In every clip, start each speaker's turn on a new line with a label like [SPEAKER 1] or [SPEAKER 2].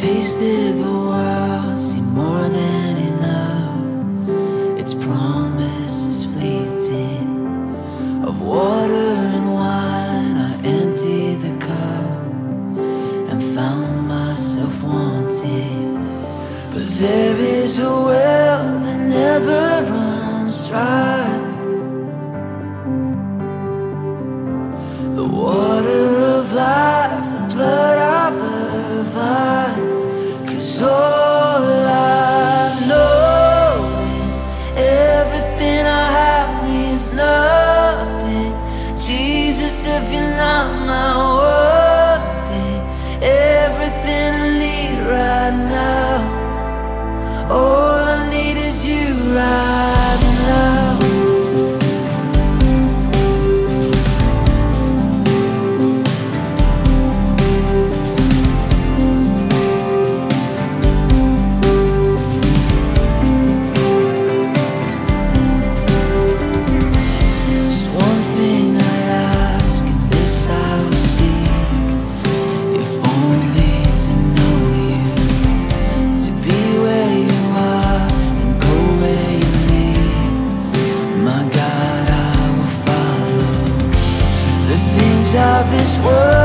[SPEAKER 1] tasted the world, see more than enough. Its promise is fleeting. Of water and wine, I emptied the cup and found myself wanting. But there is a well that never runs dry. Oh. this world.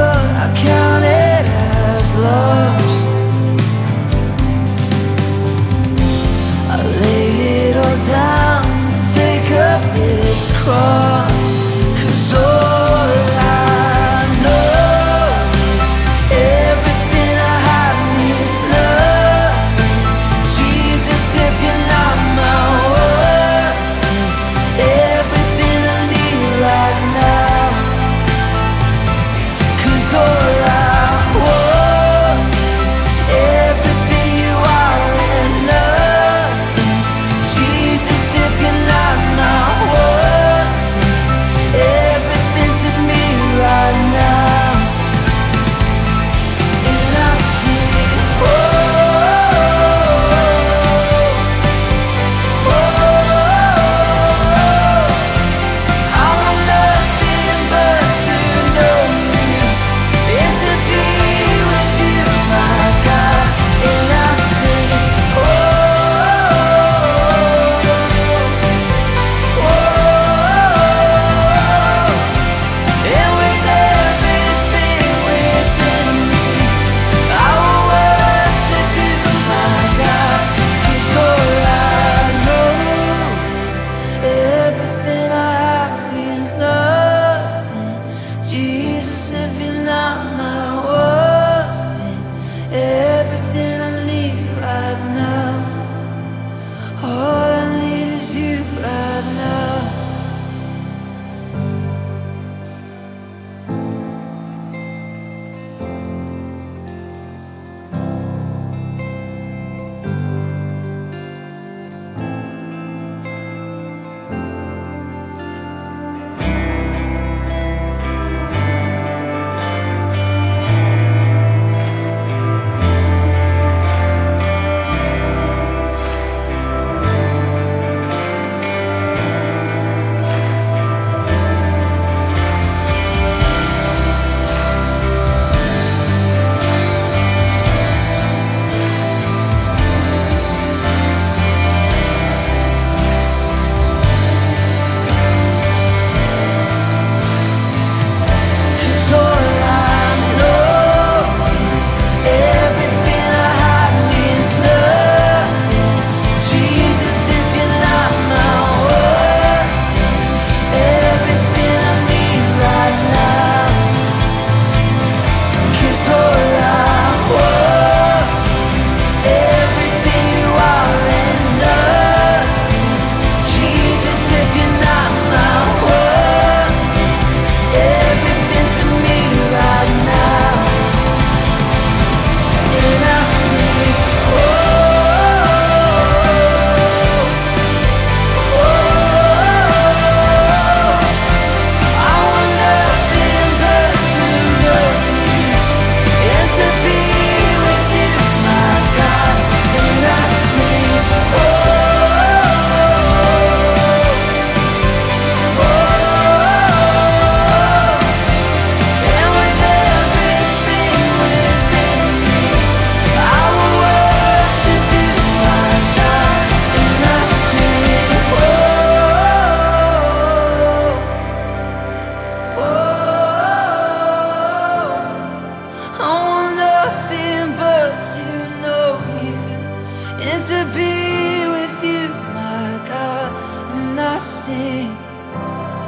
[SPEAKER 1] nasceu.